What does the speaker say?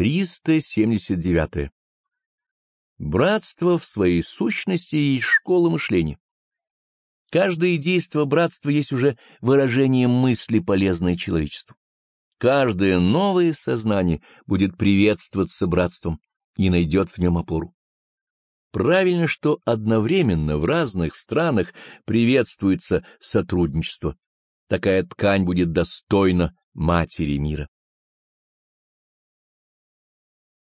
379. Братство в своей сущности и школа мышления. Каждое действо братства есть уже выражение мысли, полезной человечеству. Каждое новое сознание будет приветствоваться братством и найдет в нем опору. Правильно, что одновременно в разных странах приветствуется сотрудничество. Такая ткань будет достойна матери мира.